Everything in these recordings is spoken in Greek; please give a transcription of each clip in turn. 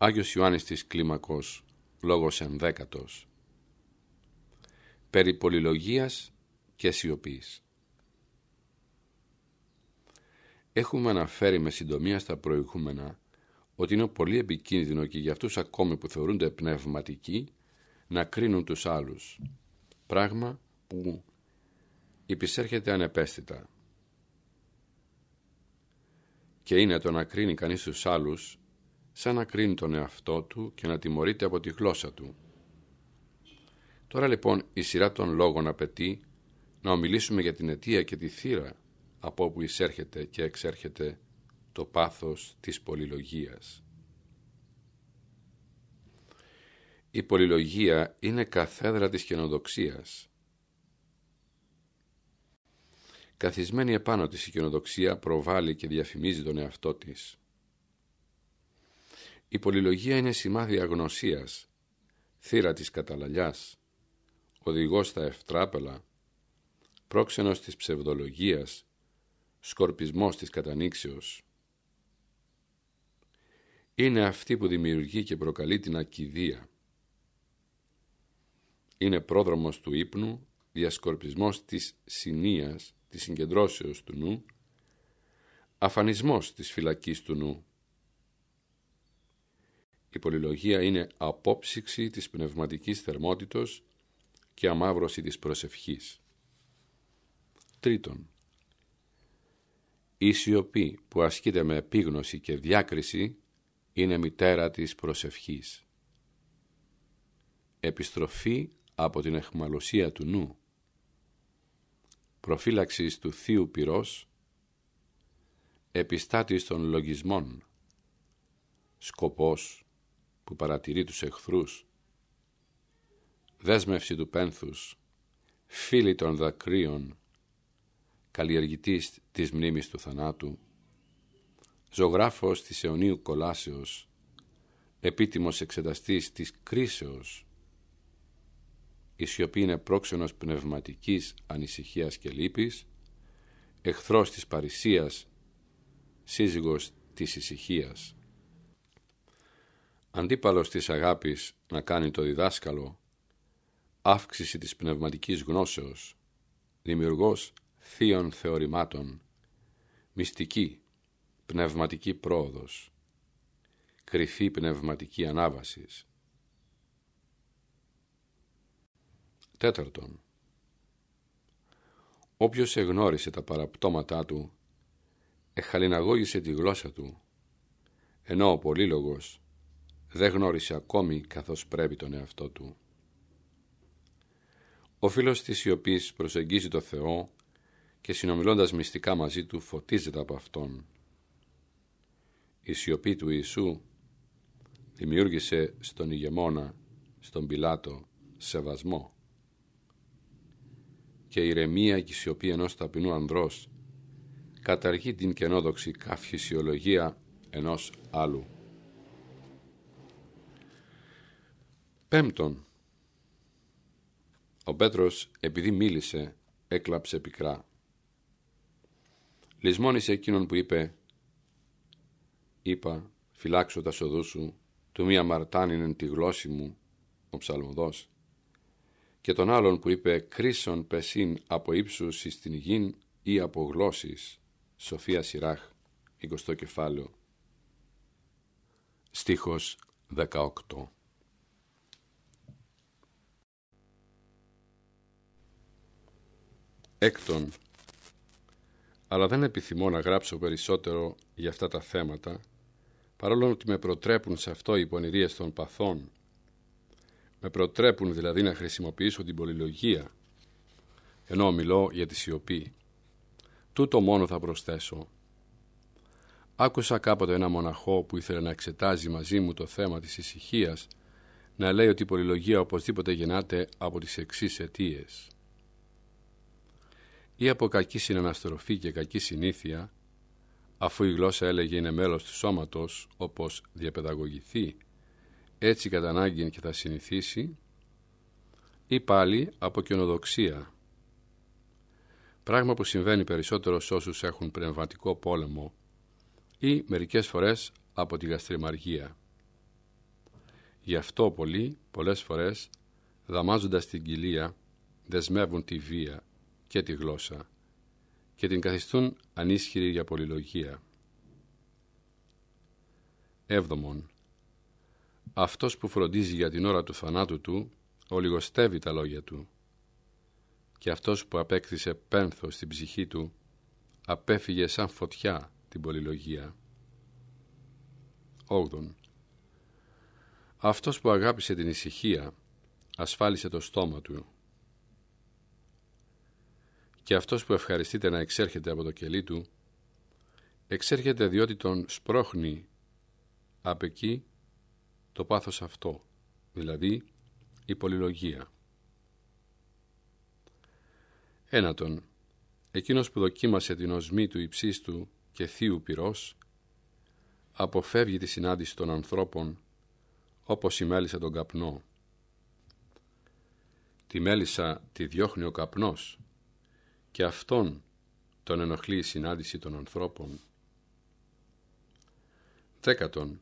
Άγιος Ιωάννης της Κλίμακος, λόγος ενδέκατος. Περί πολυλογίας και σιωπής. Έχουμε αναφέρει με συντομία στα προηγούμενα ότι είναι πολύ επικίνδυνο και για αυτούς ακόμη που θεωρούνται πνευματικοί να κρίνουν τους άλλους, πράγμα που υπησέρχεται ανεπαίσθητα. Και είναι το να κρίνει κανείς τους άλλους σαν να κρίνει τον εαυτό του και να τιμωρείται από τη γλώσσα του. Τώρα λοιπόν η σειρά των λόγων απαιτεί να ομιλήσουμε για την αιτία και τη θύρα από όπου εισέρχεται και εξέρχεται το πάθος της πολυλογίας. Η πολυλογία είναι καθέδρα της καινοδοξίας. Καθισμένη επάνω της η καινοδοξία προβάλλει και διαφημίζει τον εαυτό της. Η πολυλογία είναι σημάδι αγνωσίας, θύρα της καταλαλιάς, οδηγός στα ευτράπελα, πρόξενος της ψευδολογίας, σκορπισμός της κατανήξεως. Είναι αυτή που δημιουργεί και προκαλεί την ακιδεία. Είναι πρόδρομος του ύπνου, διασκορπισμός της συνείας, της συγκεντρώσεως του νου, αφανισμός της φυλακής του νου. Η πολυλογία είναι απόψυξη της πνευματικής θερμότητος και αμάβρωση της προσευχής. Τρίτον, η σιωπή που ασκείται με επίγνωση και διάκριση είναι μητέρα της προσευχής. Επιστροφή από την εχμαλωσία του νου. Προφύλαξης του θείου πυρός. Επιστάτης των λογισμών. Σκοπός που παρατηρεί τους εχθρούς. Δέσμευση του πένθους. Φίλη των δακρύων καλλιεργητής της μνήμης του θανάτου, ζωγράφος της αιωνίου κολάσεως, επίτιμος εξεταστής της κρίσεως, η σιωπή είναι πρόξενος πνευματικής ανησυχίας και λύπης, εχθρός της παρησίας, σύζυγος της ησυχίας. Αντίπαλος της αγάπης να κάνει το διδάσκαλο, αύξηση της πνευματικής γνώσεως, δημιουργός θείων θεωρημάτων, μυστική, πνευματική πρόοδος, κρυφή πνευματική ανάβασης. Τέταρτον, όποιος εγνώρισε τα παραπτώματά του, εχαλιναγώγησε τη γλώσσα του, ενώ ο πολύλογος δεν γνώρισε ακόμη καθώς πρέπει τον εαυτό του. Ο φίλος της σιωπής προσεγγίζει το Θεό και συνομιλώντας μυστικά μαζί του φωτίζεται από Αυτόν. Η σιωπή του Ιησού δημιούργησε στον ηγεμόνα, στον Πιλάτο, σεβασμό. Και η ηρεμία και η σιωπή ενός ταπεινού ανδρός καταργεί την κενόδοξη καυφυσιολογία ενός άλλου. Πέμπτον, ο Πέτρος επειδή μίλησε έκλαψε πικρά. Λησμόνησε εκείνον που είπε «Είπα, φυλάξω τα σοδού σου, του μία μαρτάνινεν τη γλώσση μου, ο ψαλμοδός» και τον άλλον που είπε «Κρίσον πεσίν από ύψους εις την γην ή από γλώσσης» Σοφία Σιράχ, 20 κεφάλαιο. Στίχος 18 Έκτον, αλλά δεν επιθυμώ να γράψω περισσότερο για αυτά τα θέματα, παρόλο ότι με προτρέπουν σε αυτό οι πονηρίες των παθών. Με προτρέπουν δηλαδή να χρησιμοποιήσω την πολυλογία, ενώ μιλώ για τη σιωπή. Τούτο μόνο θα προσθέσω. Άκουσα κάποτε ένα μοναχό που ήθελε να εξετάζει μαζί μου το θέμα της ησυχίας να λέει ότι η πολυλογία οπωσδήποτε γεννάται από τις εξής αιτίες ή από κακή συναναστροφή και κακή συνήθεια, αφού η γλώσσα έλεγε είναι μέλος του σώματος, όπως διαπαιδαγωγηθεί, έτσι κατά ανάγκη και θα συνηθίσει, ή πάλι από καινοδοξία, πράγμα που συμβαίνει περισσότερο σε όσους έχουν πνευματικό πόλεμο ή μερικές φορές από τη γαστριμαργία. Γι' αυτό πολλοί, πολλές φορές, δαμάζοντας την κοιλία, δεσμεύουν τη βία και τη γλώσσα και την καθιστούν ανίσχυρη για πολυλογία. Έβδομον. Αυτός που φροντίζει για την ώρα του θανάτου του, ολιγοστεύει τα λόγια του και αυτός που απέκτησε πένθος στην ψυχή του, απέφυγε σαν φωτιά την πολυλογία. Όγδον. Αυτός που αγάπησε την ησυχία, ασφάλισε το στόμα του και αυτός που ευχαριστείται να εξέρχεται από το κελί του, εξέρχεται διότι τον σπρώχνει απ' εκεί το πάθος αυτό, δηλαδή η πολυλογία. Ένατον, εκείνος που δοκίμασε την οσμή του υψίστου και θείου πυρός, αποφεύγει τη συνάντηση των ανθρώπων όπως η μέλισσα τον καπνό. Τη μέλισσα τη διώχνει ο καπνός και αυτόν τον ενοχλεί η συνάντηση των ανθρώπων. Δέκατον,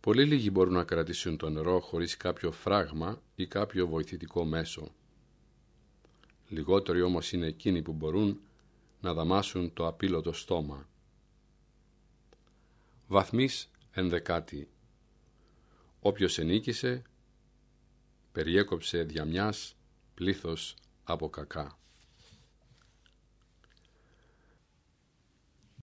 πολύ λίγοι μπορούν να κρατήσουν το νερό χωρίς κάποιο φράγμα ή κάποιο βοηθητικό μέσο. Λιγότεροι όμως είναι εκείνοι που μπορούν να δαμάσουν το απίλωτο στόμα. Βαθμής ενδεκάτη. Όποιος ενίκησε, περιέκοψε διαμιάς πλήθος από κακά.